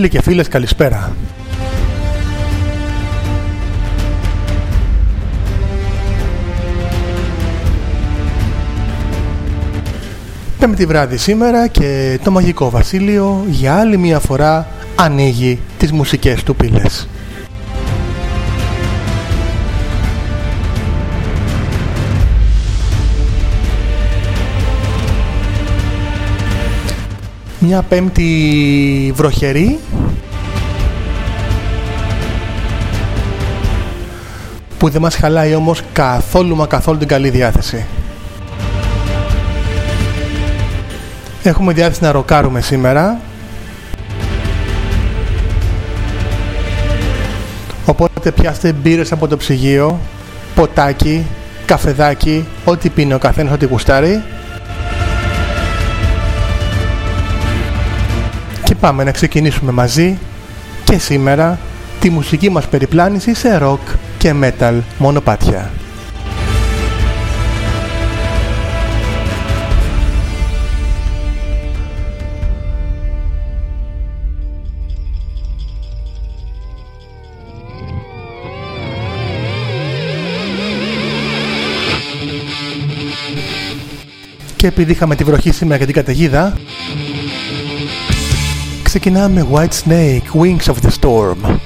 Φίλοι και φίλες καλησπέρα. Πέμπτη βράδυ σήμερα και το Μαγικό Βασίλειο για άλλη μια φορά ανοίγει τις μουσικές του πύλες. Μια πέμπτη βροχερή. Που δεν μας χαλάει όμως καθόλου μα καθόλου την καλή διάθεση. Έχουμε διάθεση να ροκάρουμε σήμερα. Οπότε πιάστε μπύρες από το ψυγείο, ποτάκι, καφεδάκι, ό,τι πίνει ο καθένας, ό,τι γουστάρει πάμε να ξεκινήσουμε μαζί και σήμερα τη μουσική μας περιπλάνηση σε rock και metal μονοπάτια. Και επειδή είχαμε τη βροχή σήμερα και την καταιγίδα ξεκινάμε White Snake, Wings of the Storm.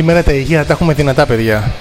Σήμερα τα υγεία τα έχουμε δυνατά, παιδιά.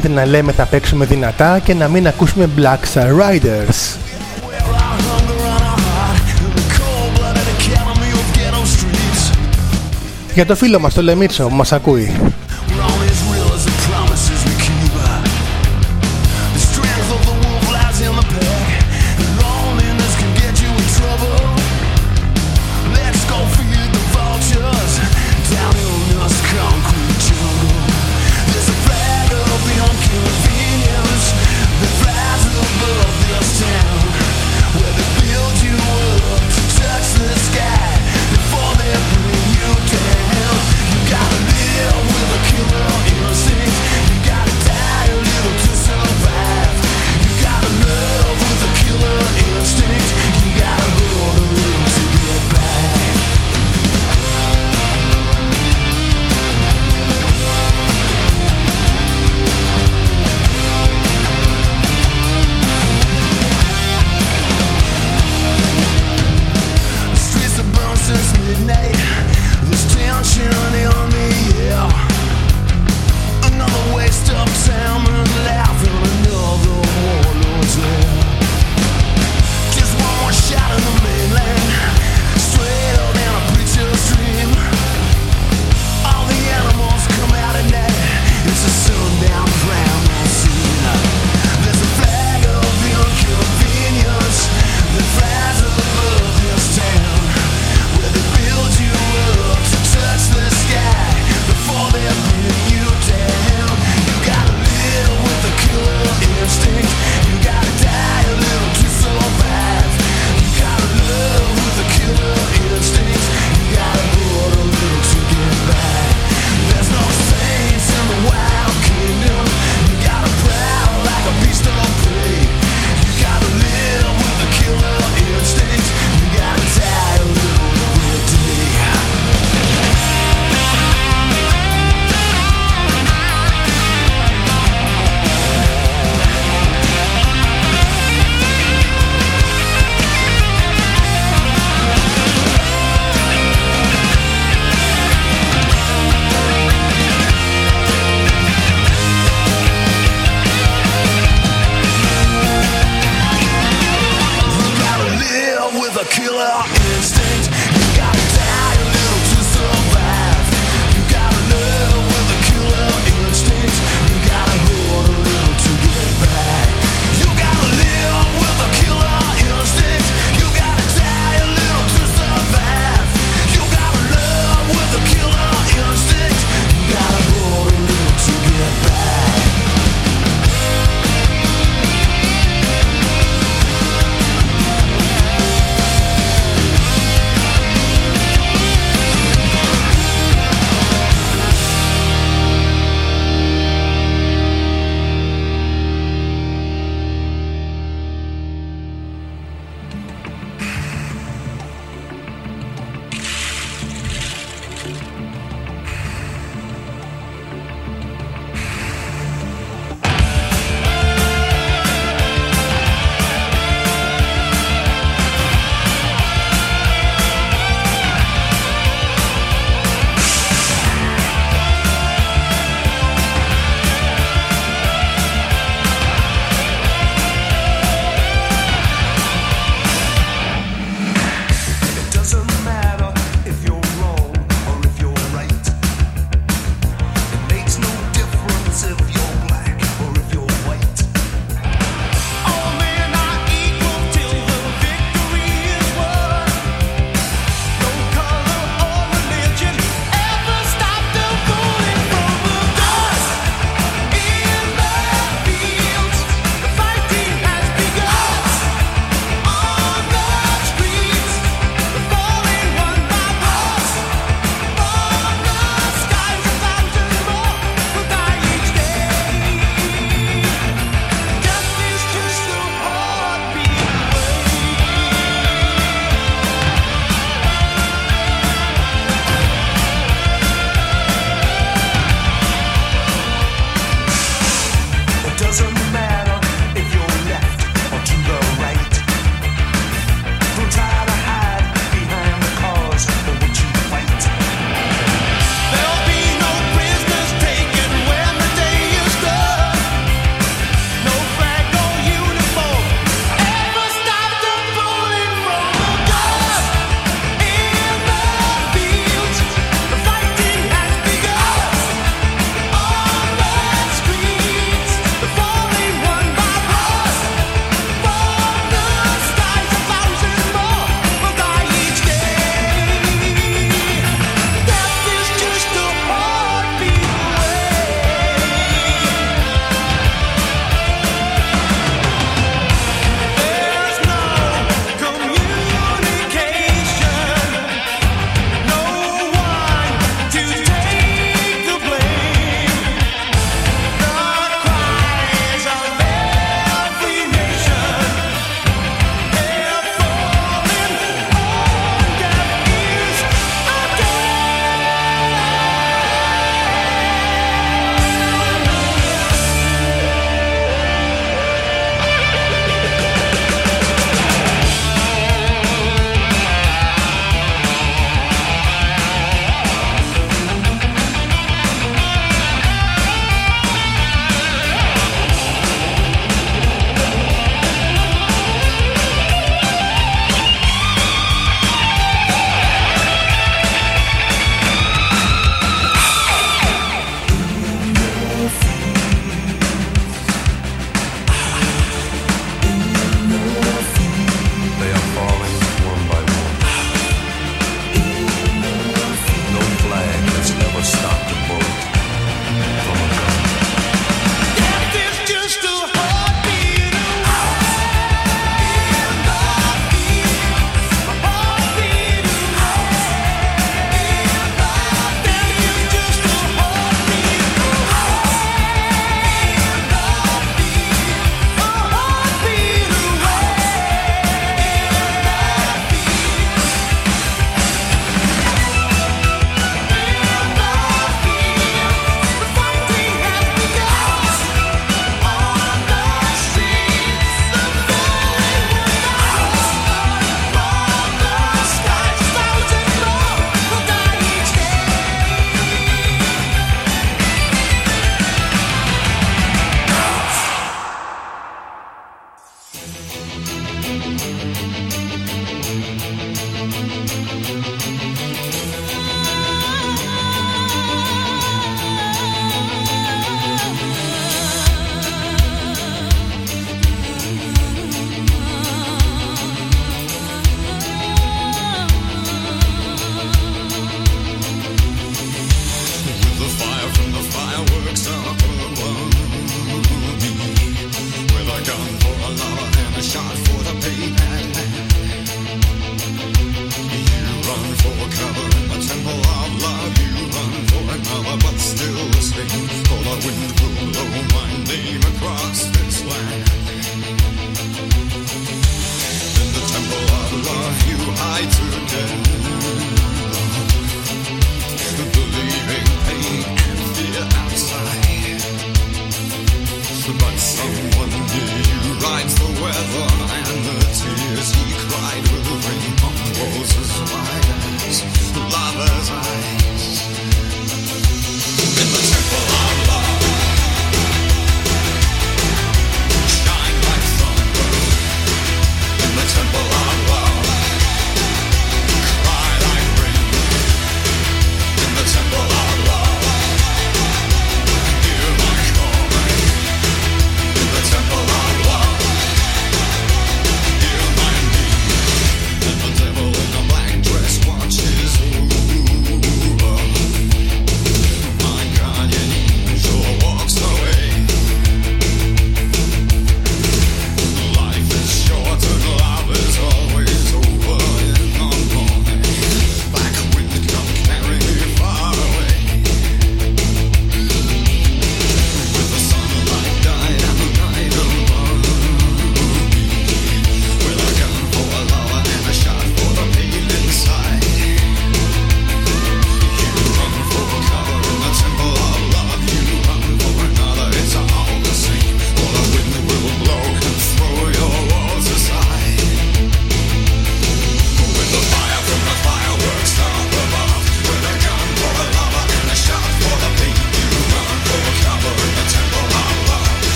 Γίνεται να λέμε θα παίξουμε δυνατά και να μην ακούσουμε Black Star Riders. Για το φίλο μας το Λεμίτσο που μας ακούει.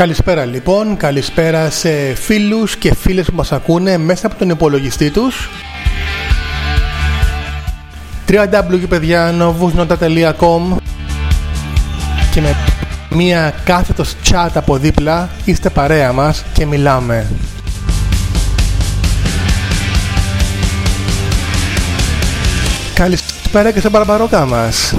Καλησπέρα λοιπόν, καλησπέρα σε φίλους και φίλες που μας ακούνε μέσα από τον υπολογιστή τους www.novusnota.com και με μία κάθετος chat από δίπλα είστε παρέα μας και μιλάμε. Καλησπέρα και σε παραπαρόκα μας.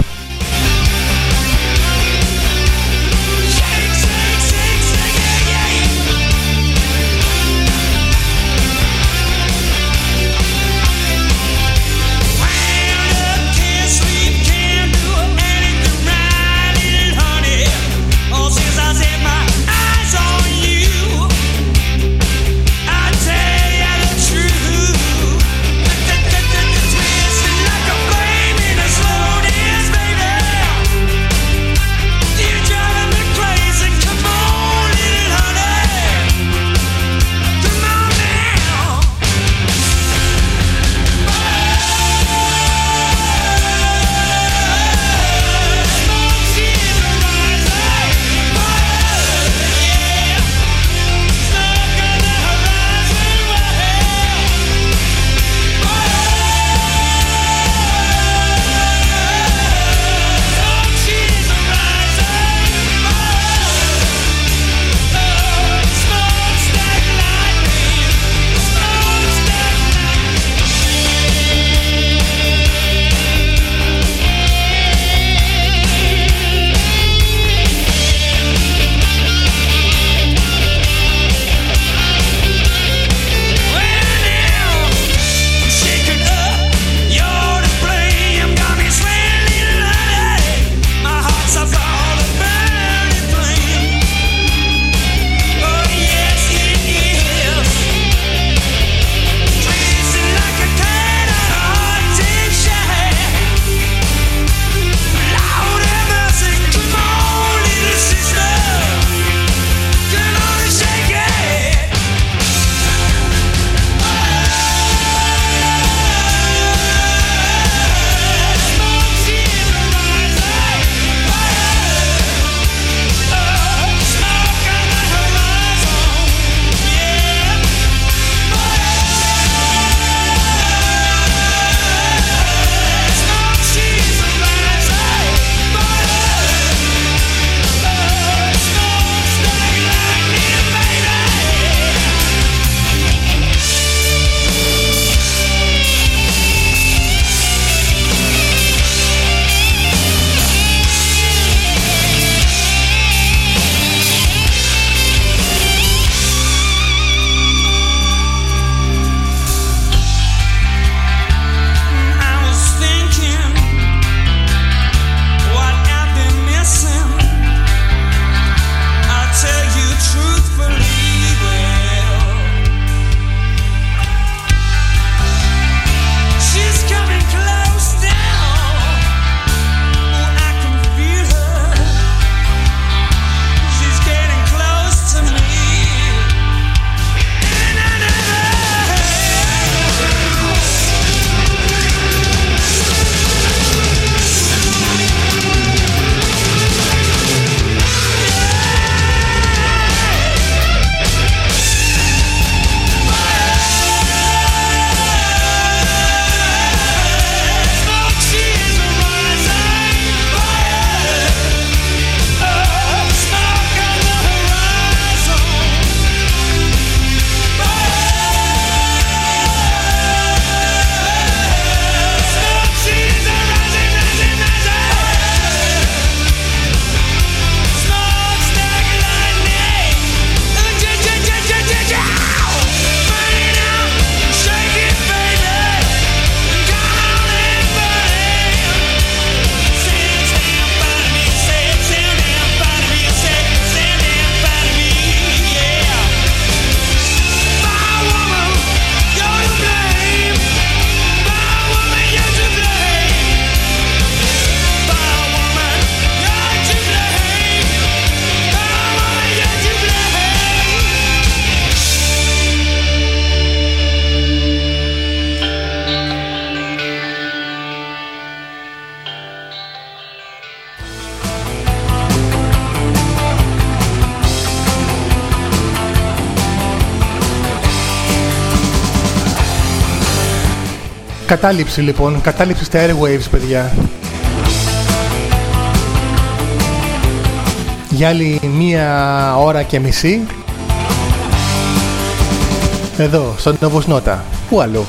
Κατάληψη λοιπόν, κατάληψη στα airwaves παιδιά. Για άλλη μία ώρα και μισή εδώ, στον Νότα. Πού αλλού;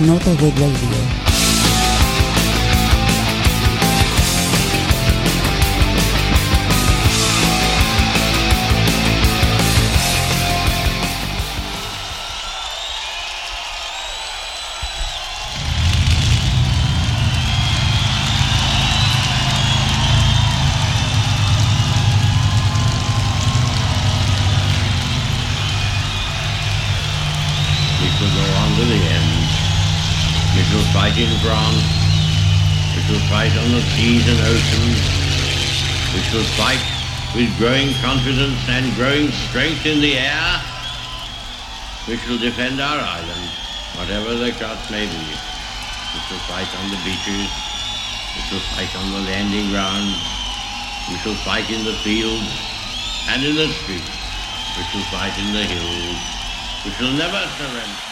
Nota Web Radio. With growing confidence and growing strength in the air, we shall defend our island, whatever the cost may be. We shall fight on the beaches, we shall fight on the landing grounds, we shall fight in the fields and in the streets, we shall fight in the hills, we shall never surrender.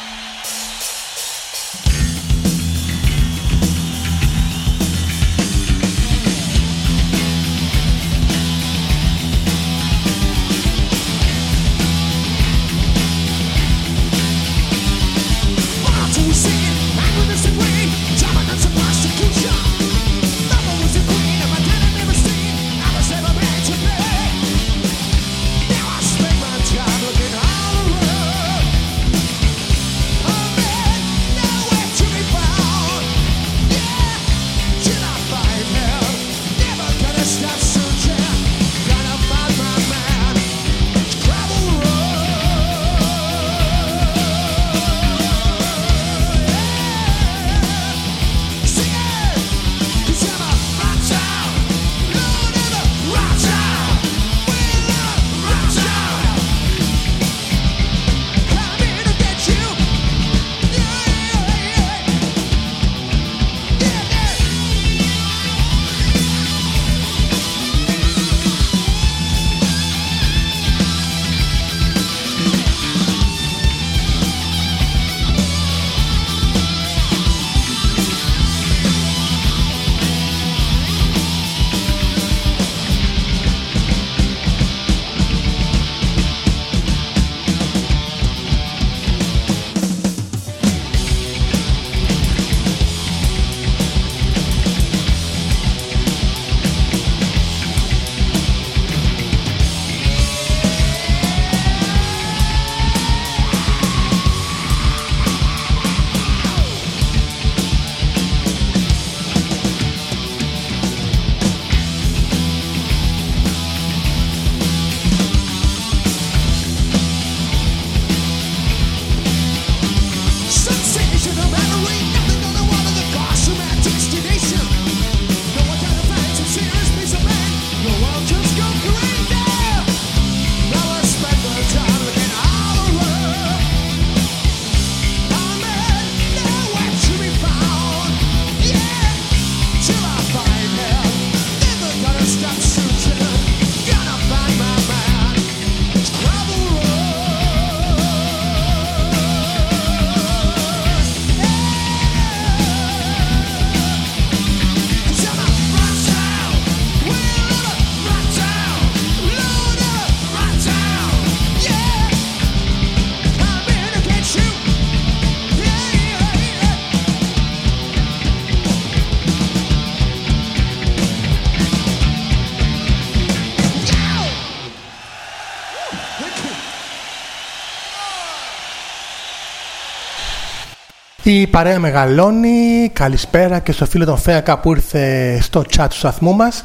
Η παρέα μεγαλώνει. Καλησπέρα και στο φίλο τον Φέακα που ήρθε στο chat του σταθμού μας.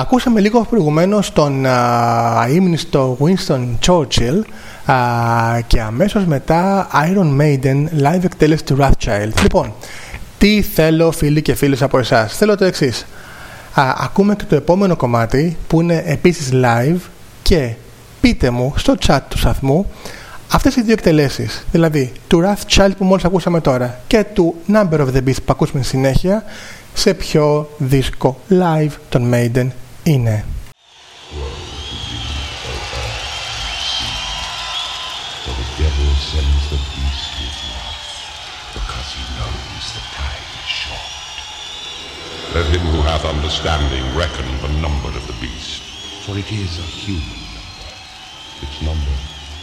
ακούσαμε λίγο προηγουμένως τον ύμνηστο Winston Churchill και αμέσως μετά Iron Maiden live εκτέλεση του Rothschild. Λοιπόν, τι θέλω φίλοι και φίλες από εσάς; Θέλω το εξής. Ακούμε και το επόμενο κομμάτι που είναι επίσης live και πείτε μου στο chat του σταθμού αυτές οι δύο εκτελέσεις, δηλαδή του Child που μόλις ακούσαμε τώρα και του Number of the Beast που ακούσαμε συνέχεια, σε ποιο δίσκο live των Maiden είναι. Let him who hath understanding reckon the number of the beast, for it is a human. Its number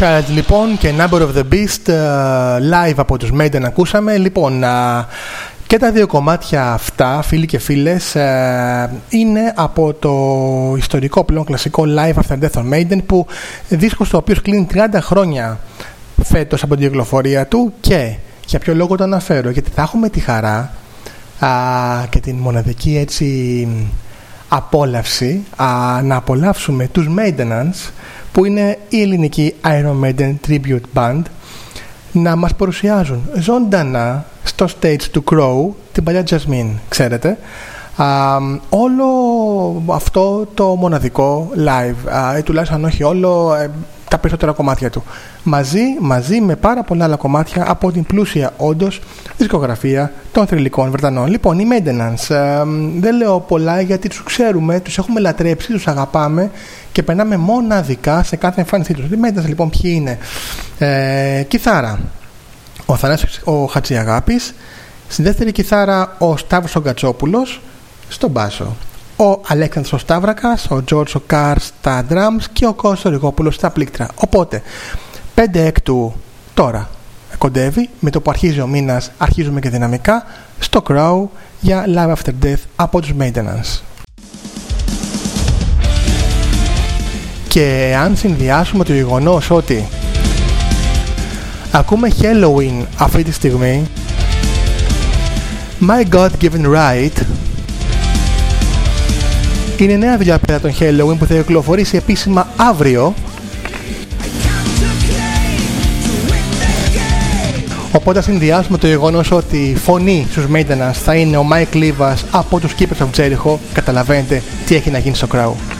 Child λοιπόν και Number of the Beast ε, live από τους Maiden ακούσαμε. Λοιπόν, και τα δύο κομμάτια αυτά, φίλοι και φίλες, ε, είναι από το ιστορικό πλέον κλασικό Live After Death of Maiden που δίσκος το οποίο κλείνει 30 χρόνια φέτος από την κυκλοφορία του και για ποιο λόγο το αναφέρω, γιατί θα έχουμε τη χαρά και την μοναδική έτσι απόλαυση να απολαύσουμε τους Maintenance που είναι η ελληνική Iron Maiden Tribute Band να μας παρουσιάζουν ζωντανά στο stage του Crow την παλιά Jasmine, ξέρετε. όλο αυτό το μοναδικό live, ή τουλάχιστον αν όχι όλο, ε, τα περισσότερα κομμάτια του. Μαζί, μαζί με πάρα πολλά άλλα κομμάτια από την πλούσια όντως δισκογραφία των θρηλυκών Βρετανών. Λοιπόν, οι Maintenance, ε, δεν λέω πολλά γιατί τους ξέρουμε, τους έχουμε λατρέψει, τους αγαπάμε και περνάμε μοναδικά σε κάθε εμφάνισή τους. Οι Maintenance λοιπόν ποιοι είναι; Ε, κιθάρα, ο Θανάσης ο Χατζιαγάπης, στη δεύτερη κιθάρα ο Σταύρος ο Γκατσόπουλος, στον μπάσο ο Αλέξανδρος Σταύρακας, ο Τζόρτζο ο Κάρς στα drums και ο Κώστος Ριγόπουλος στα πλήκτρα. Οπότε, 5 έκτου τώρα κοντεύει, με το που αρχίζει ο μήνας αρχίζουμε και δυναμικά, στο Crow για Live After Death από τους Maintenance. Και αν συνδυάσουμε το γεγονός ότι ακούμε Halloween αυτή τη στιγμή My God Given Right είναι νέα δουλειά πέρα των Halloween που θα κυκλοφορήσει επίσημα αύριο Οπότε συνδυάσουμε το γεγονός ότι η φωνή στους Maintenance θα είναι ο Mike Livas από τους Keepers of Jericho καταλαβαίνετε τι έχει να γίνει στο Crow.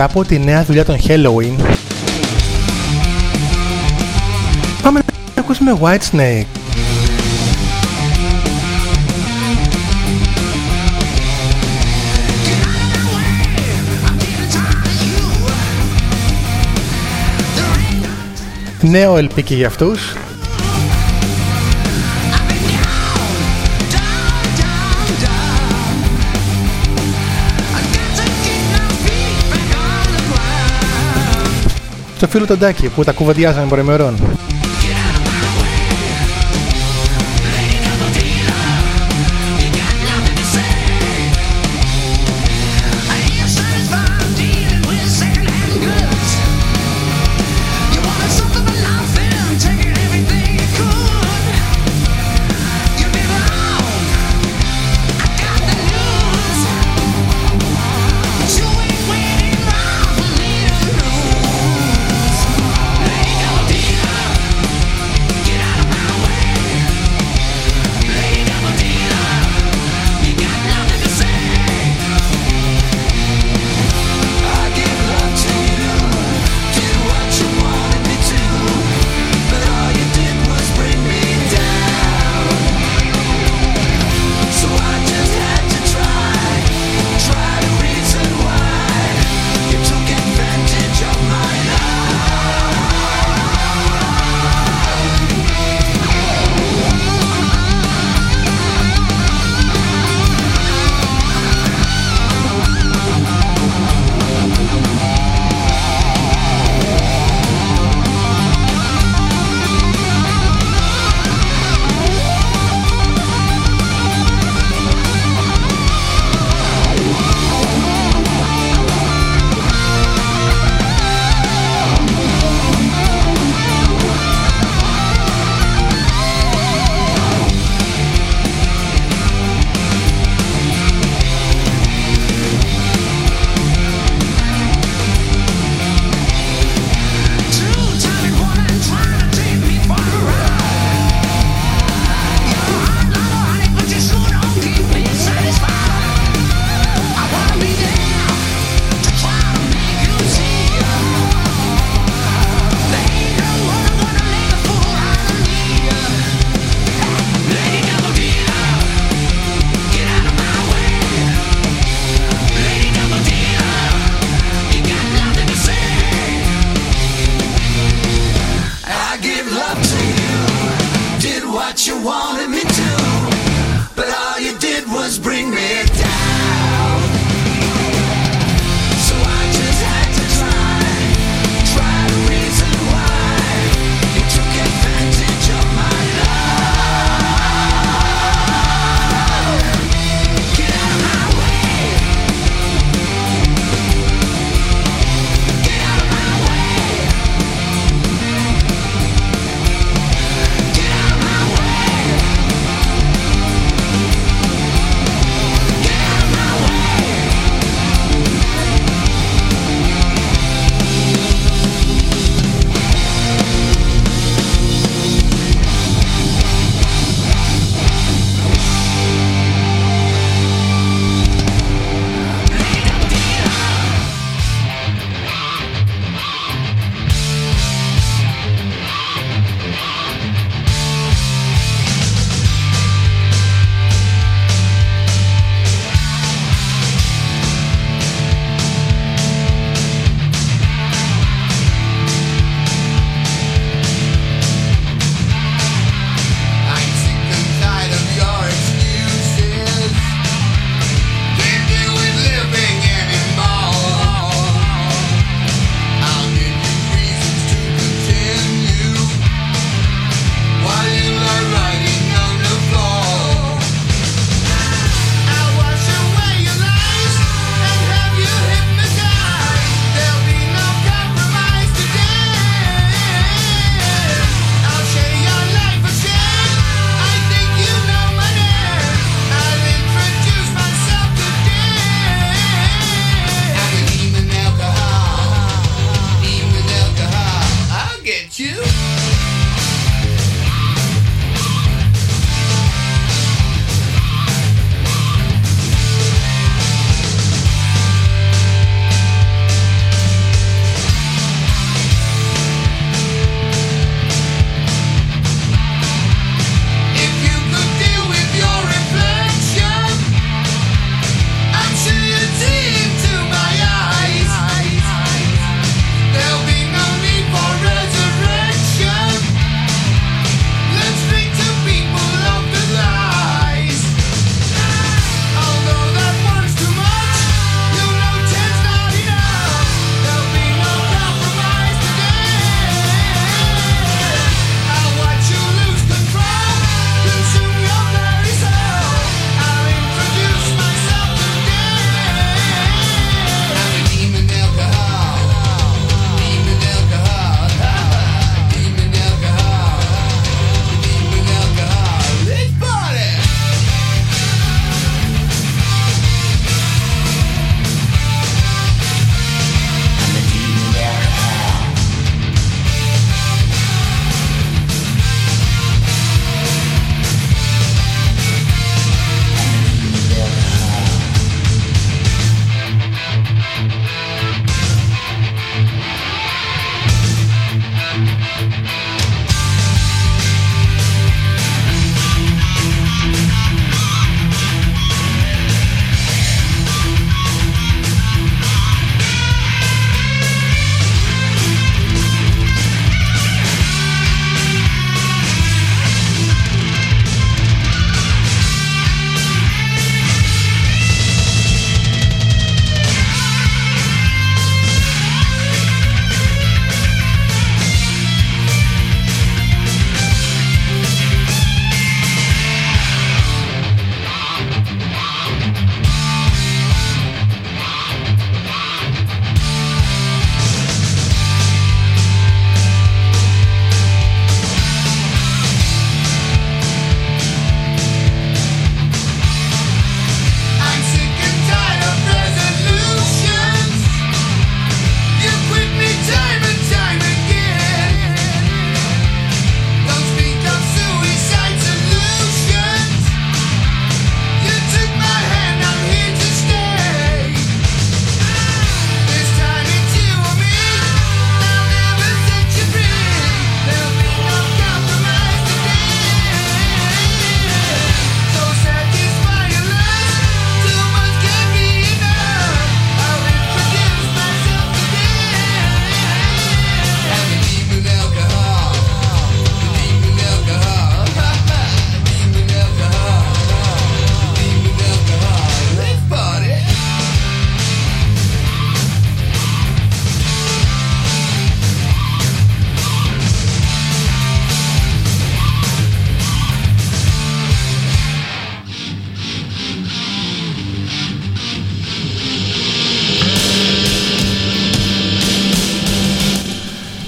Μετά από τη νέα δουλειά των Halloween. Πάμε να ακούσουμε Whitesnake. Νέο LP και για αυτούς στο φίλο τον Τάκη που τα κουβεντιάζαμε προημερών.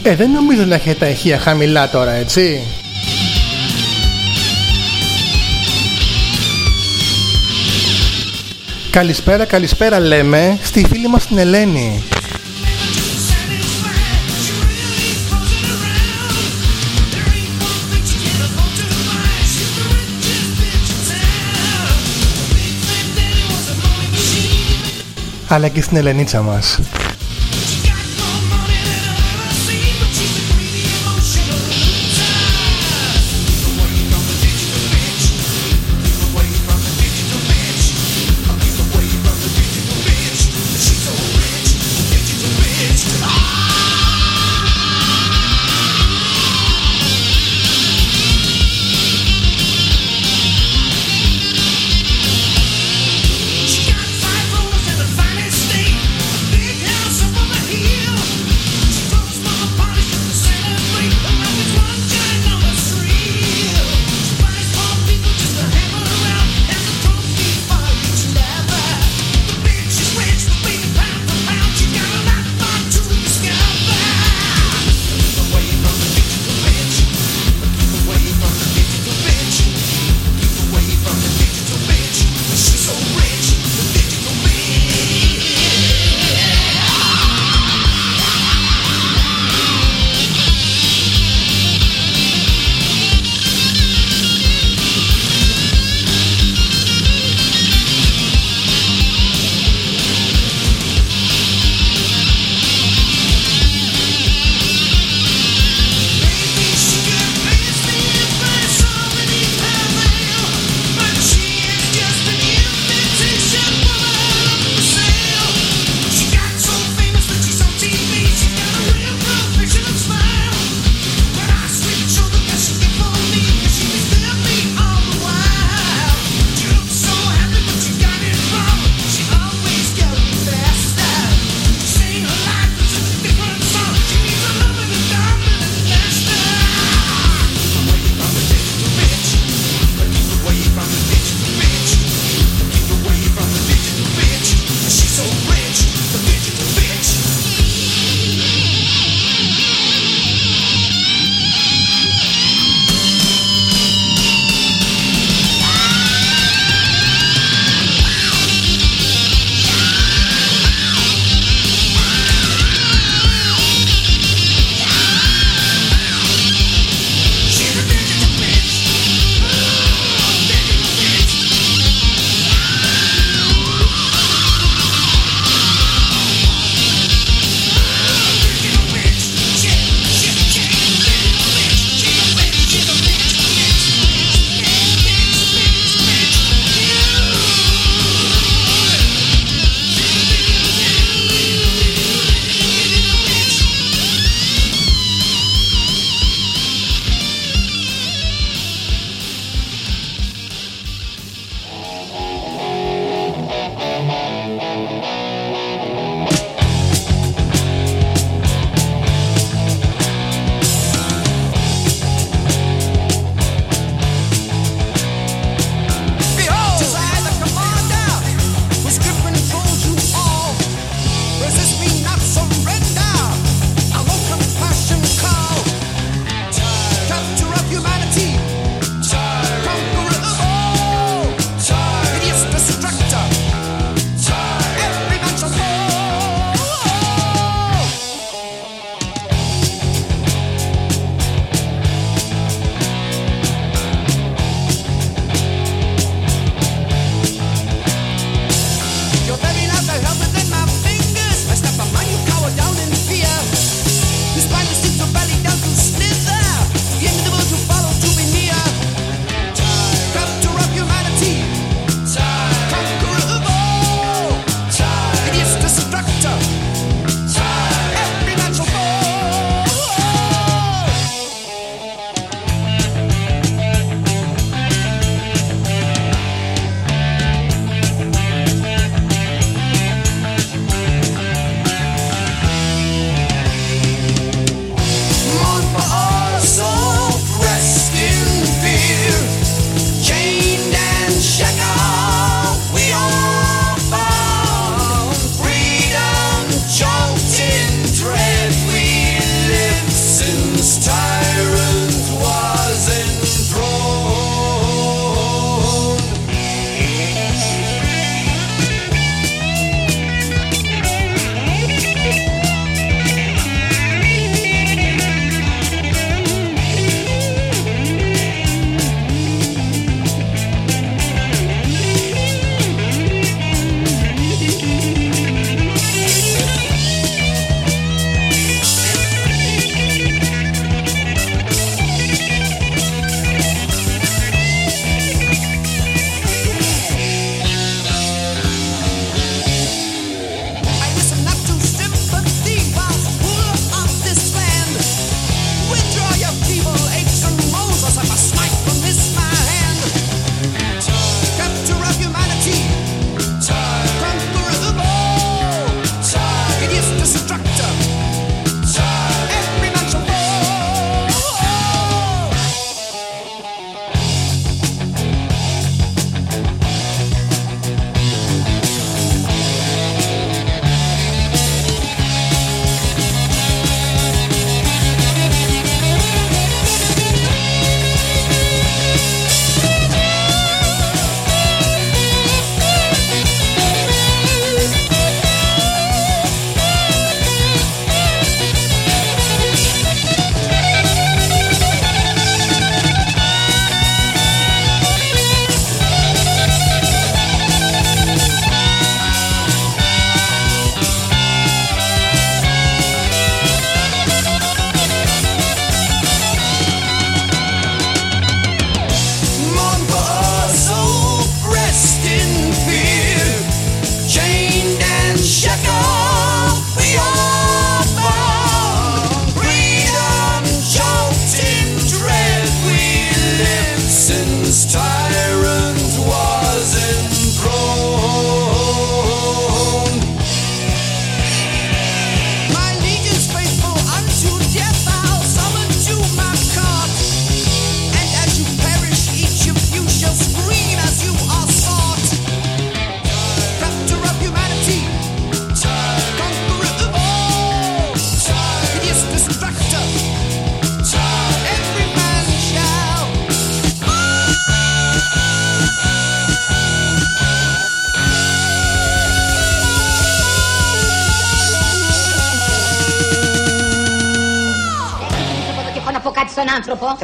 Ε, δεν νομίζω να έχετε τα ηχεία χαμηλά τώρα, έτσι. Καλησπέρα, καλησπέρα λέμε στη φίλη μας την Ελένη. αλλά και στην Ελενίτσα μας.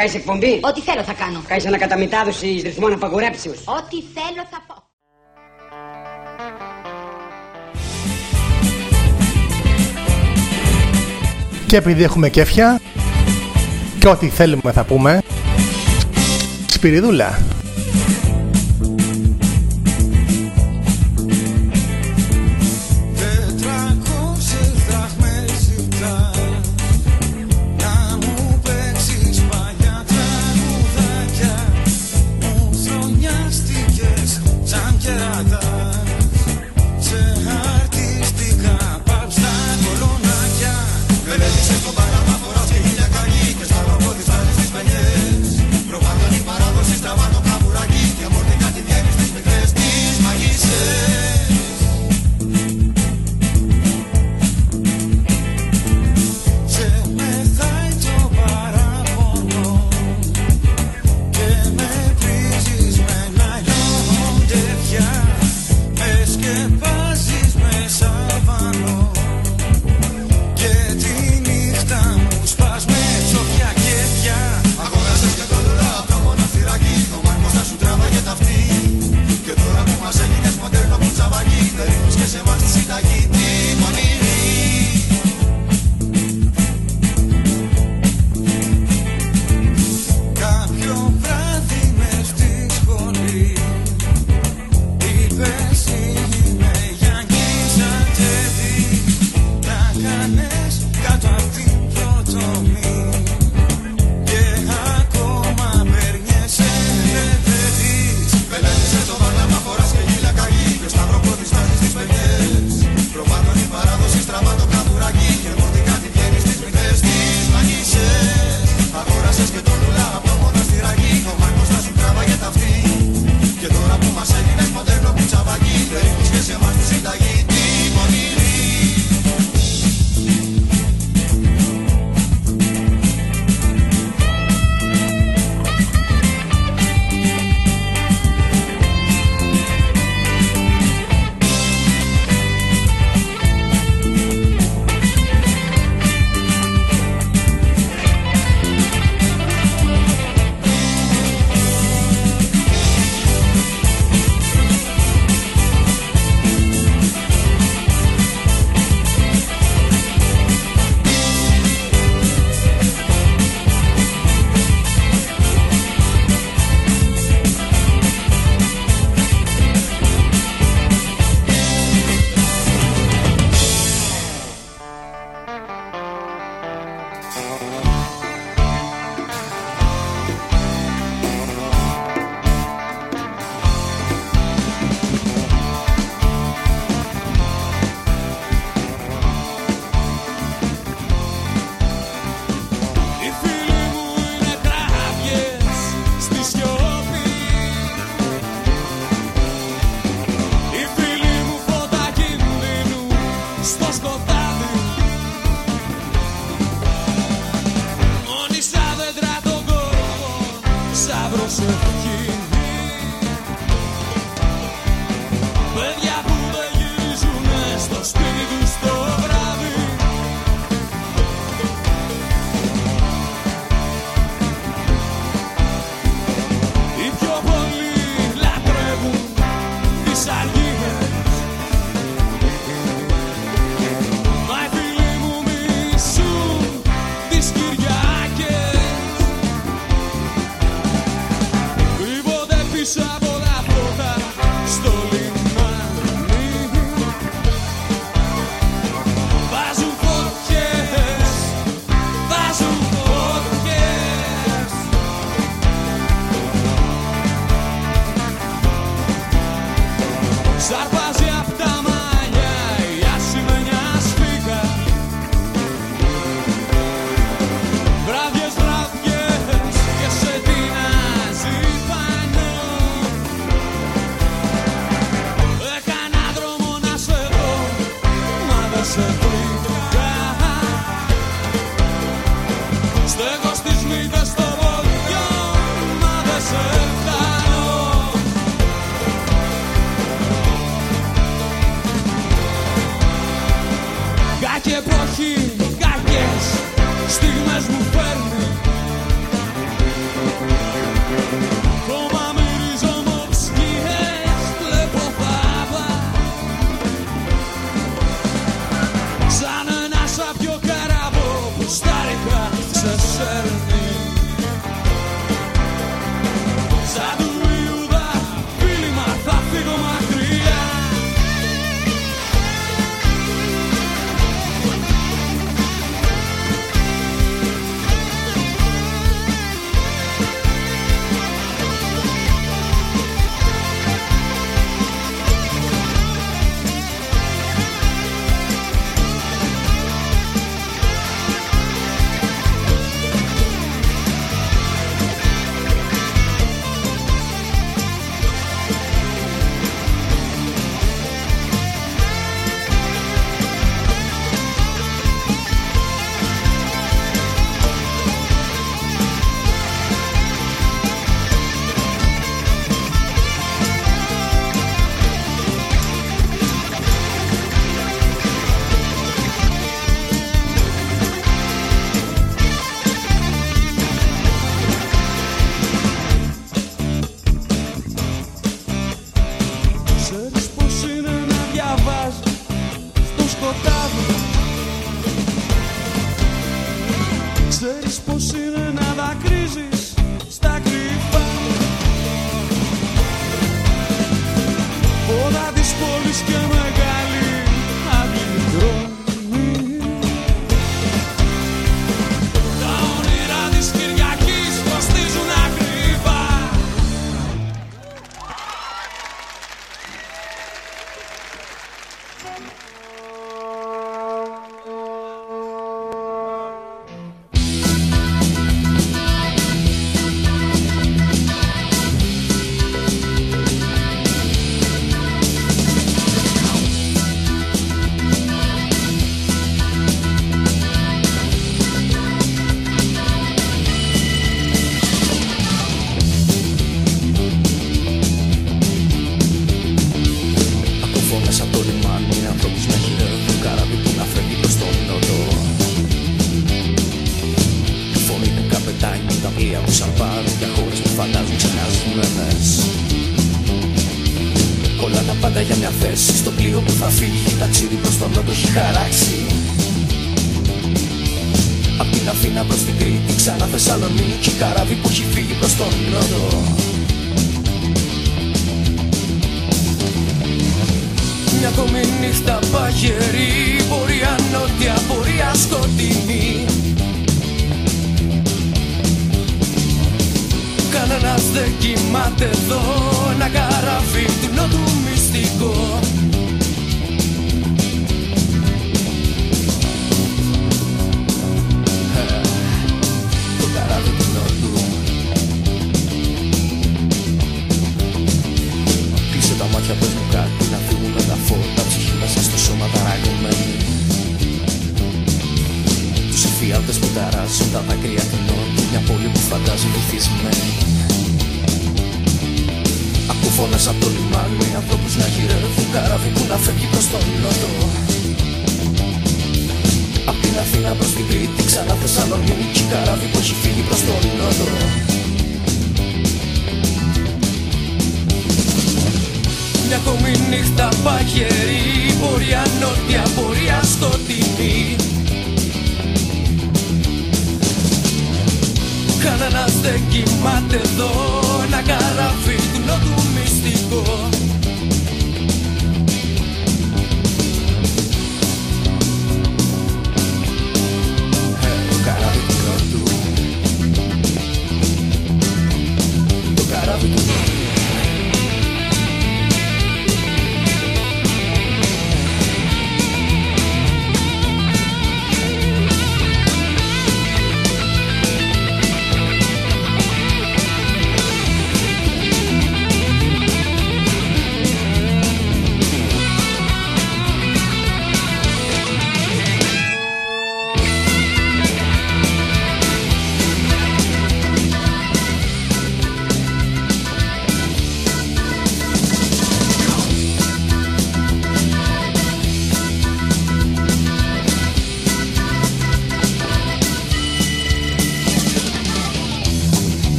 κάνεις εκπομπή; Ό,τι θέλω θα κάνω. Κάνεις ανακαταμετάδοση ρυθμών απαγορέψεως. Ό,τι θέλω θα πω. Και επειδή έχουμε κέφια και ό,τι θέλουμε θα πούμε Σπυριδούλα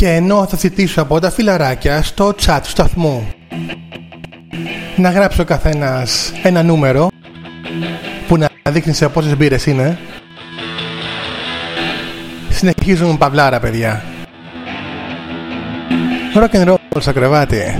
και ενώ θα ζητήσω από τα φιλαράκια στο chat του σταθμού. Να γράψω ο καθένας ένα νούμερο που να δείχνει σε πόσες μπύρες είναι. Συνεχίζουν παυλάρα παιδιά. Rock and κρεβάτι.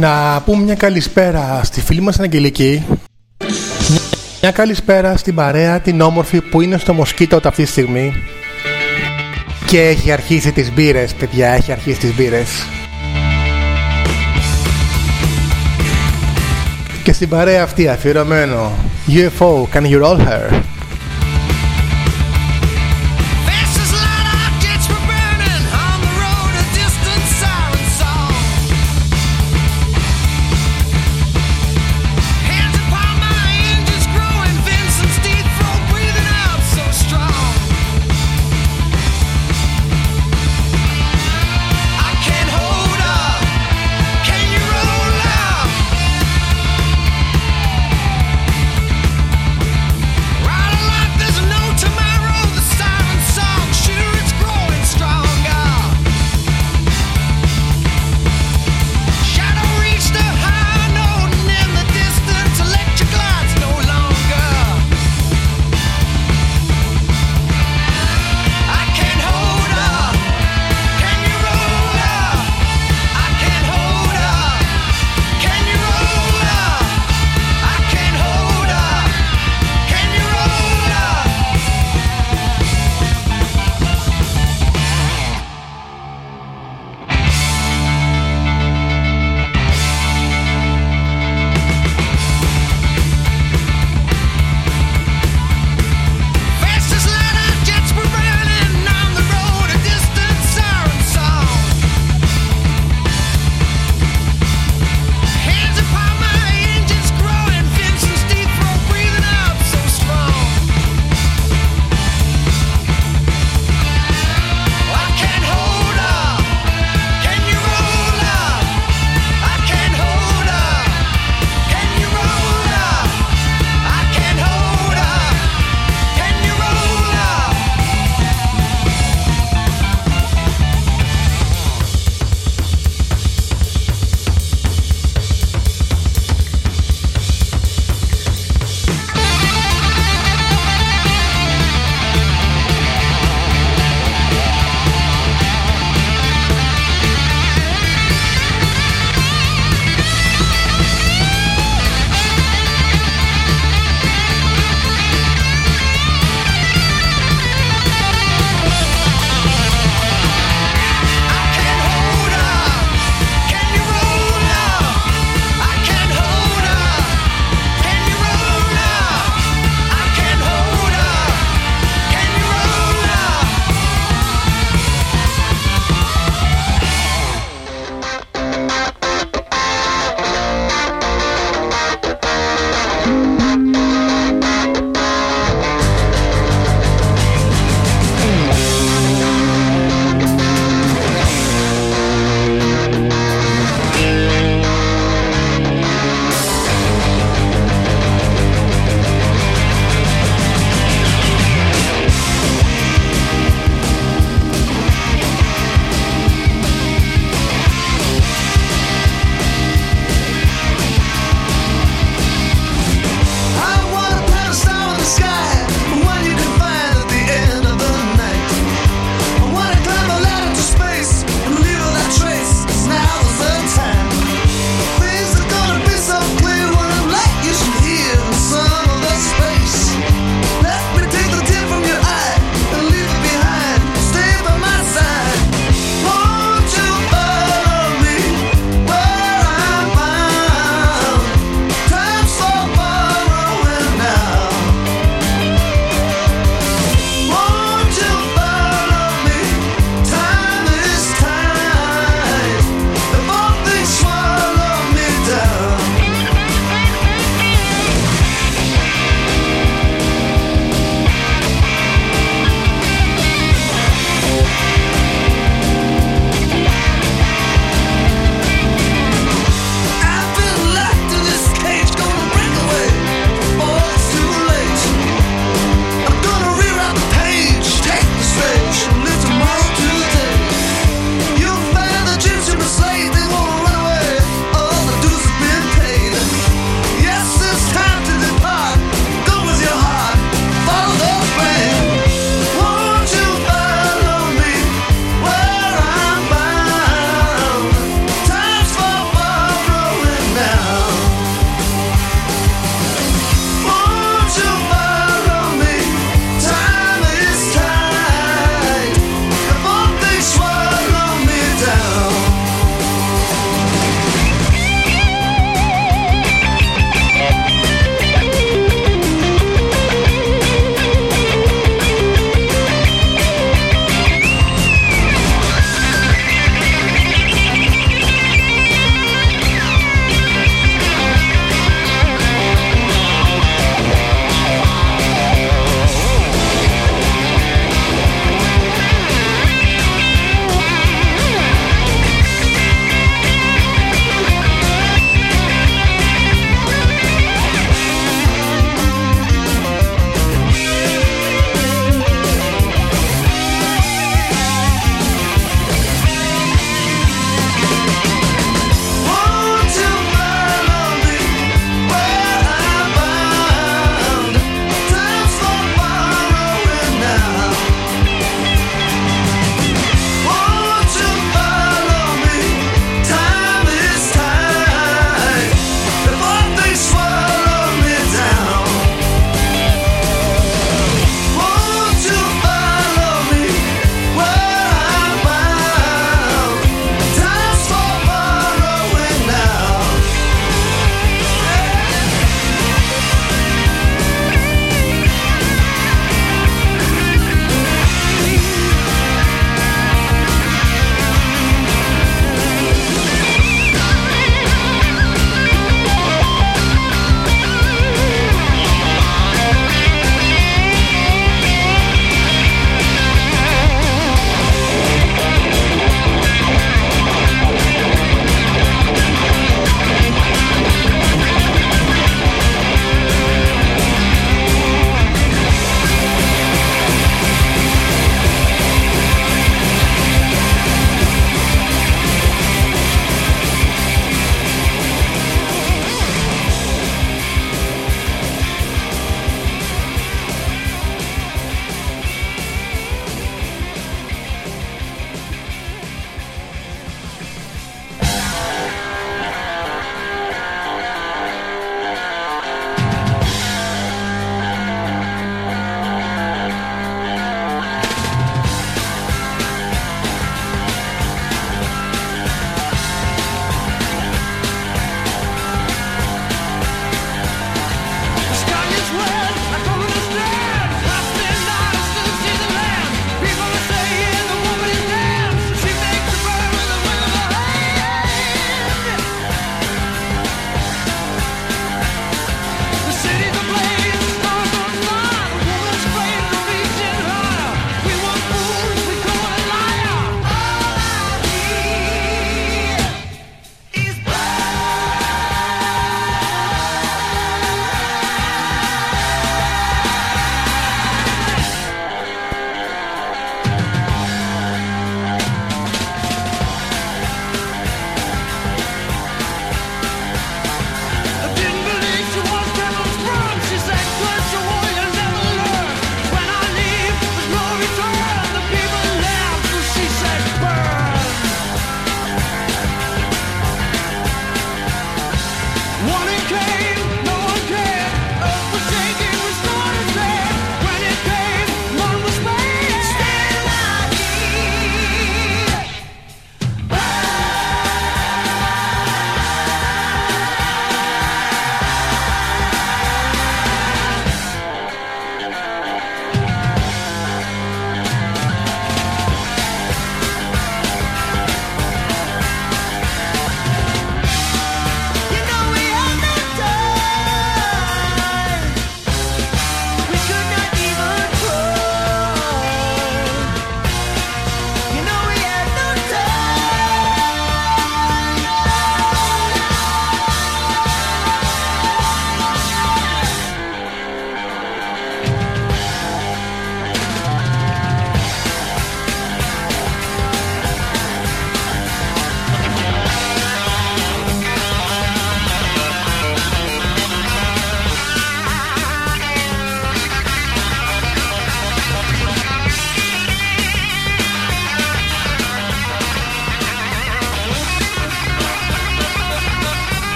Να πούμε μια καλησπέρα στη φίλη μας Αγγελική Μια καλησπέρα στην παρέα την όμορφη που είναι στο Μοσκίτο αυτή τη στιγμή Και έχει αρχίσει τις μπύρες παιδιά, έχει αρχίσει τις μπύρες Και στην παρέα αυτή αφιερωμένο UFO, can you roll her?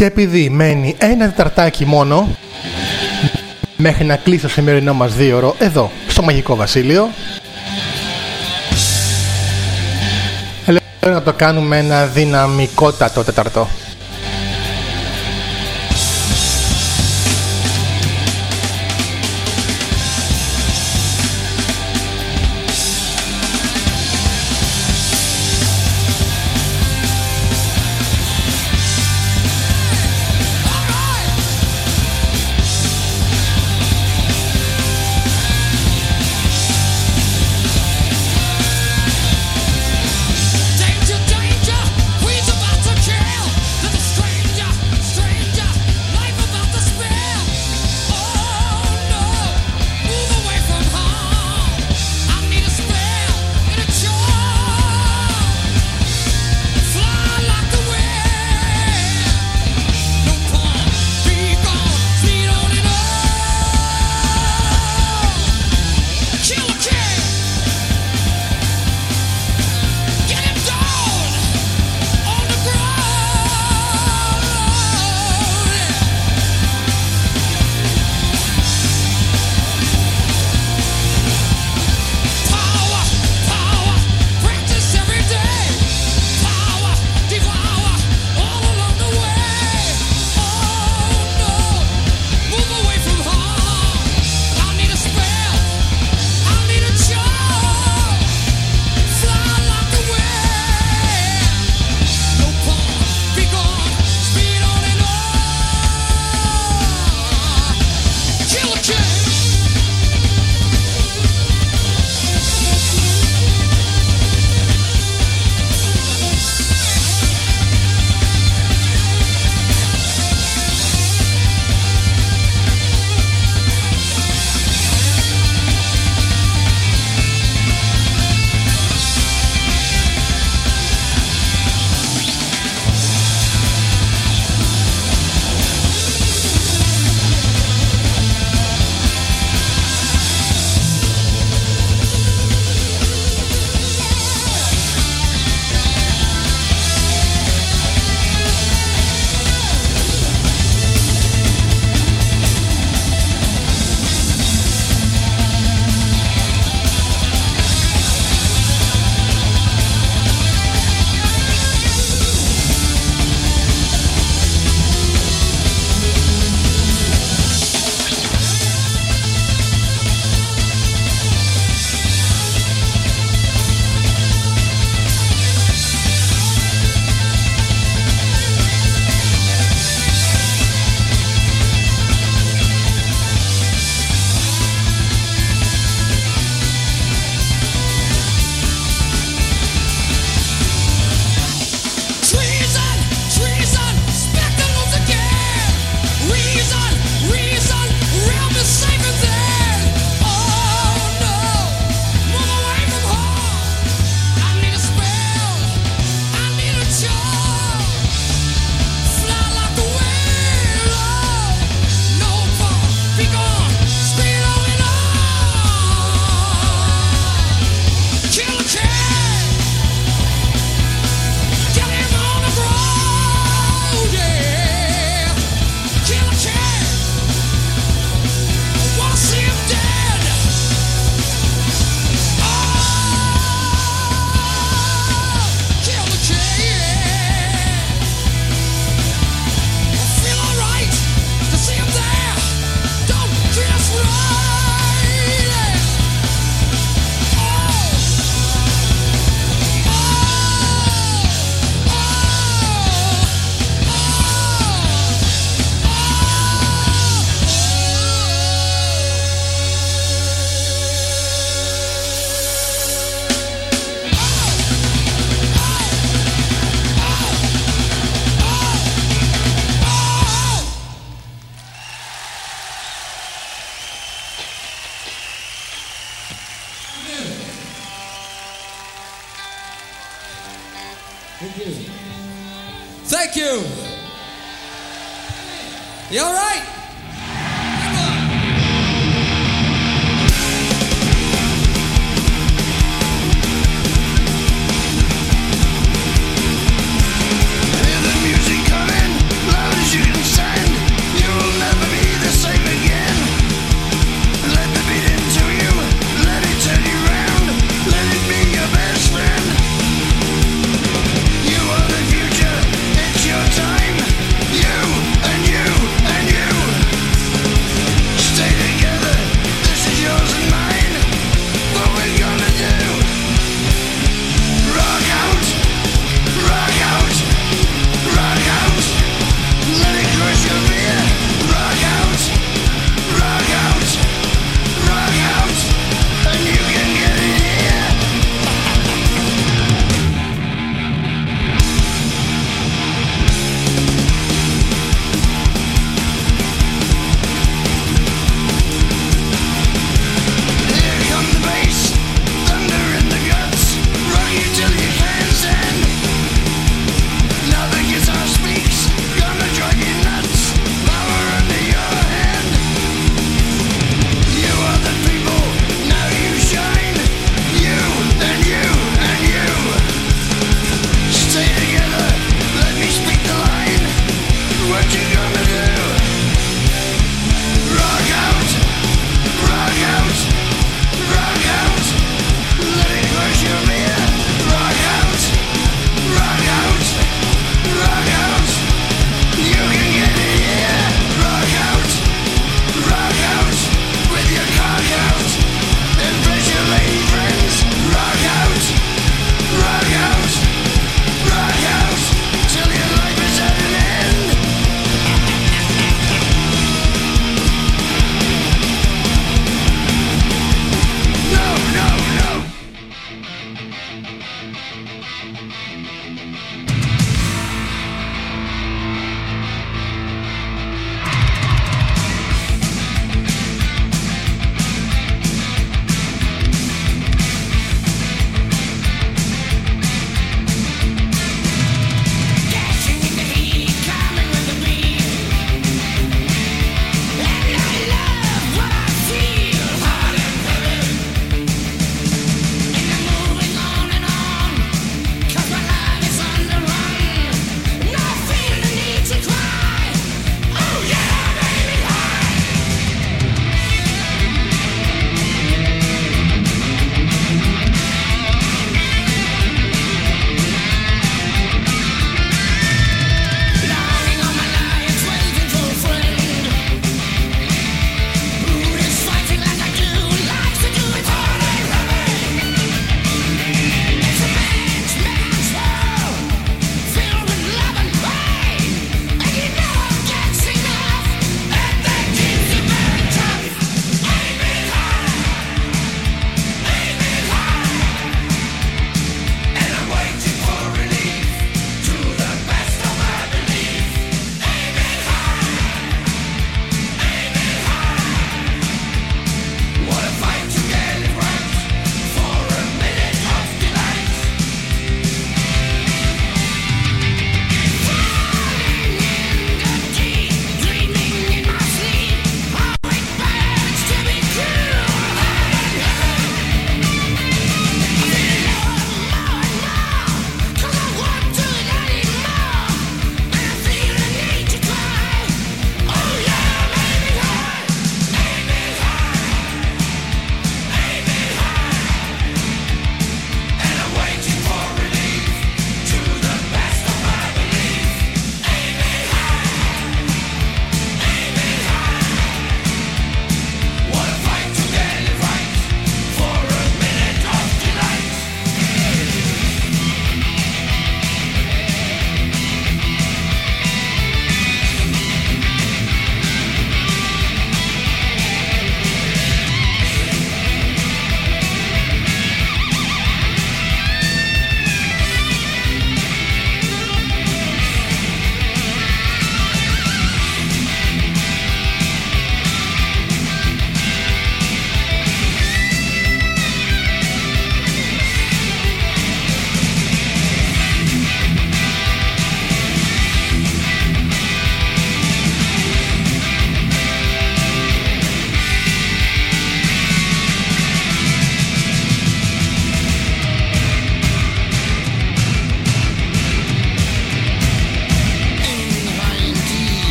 Και επειδή μένει ένα τεταρτάκι μόνο μέχρι να κλείσει το σημερινό μας δίωρο εδώ, στο Μαγικό Βασίλειο Λέω να το κάνουμε ένα δυναμικότατο τεταρτό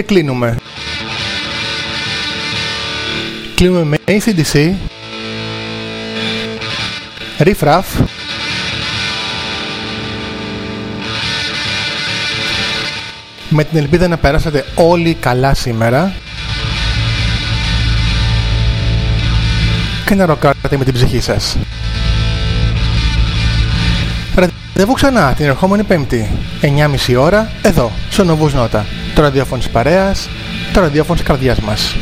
και κλείνουμε. Κλείνουμε με ACDC, Riff Raff, με την ελπίδα να περάσατε όλοι καλά σήμερα και να ροκάρετε με την ψυχή σας. Ραντεβού ξανά την ερχόμενη Πέμπτη, 9.30 ώρα, εδώ, στο Νοβούς Νότα το ραδιόφωνο της παρέας, το ραδιόφωνο της καρδιάς μας.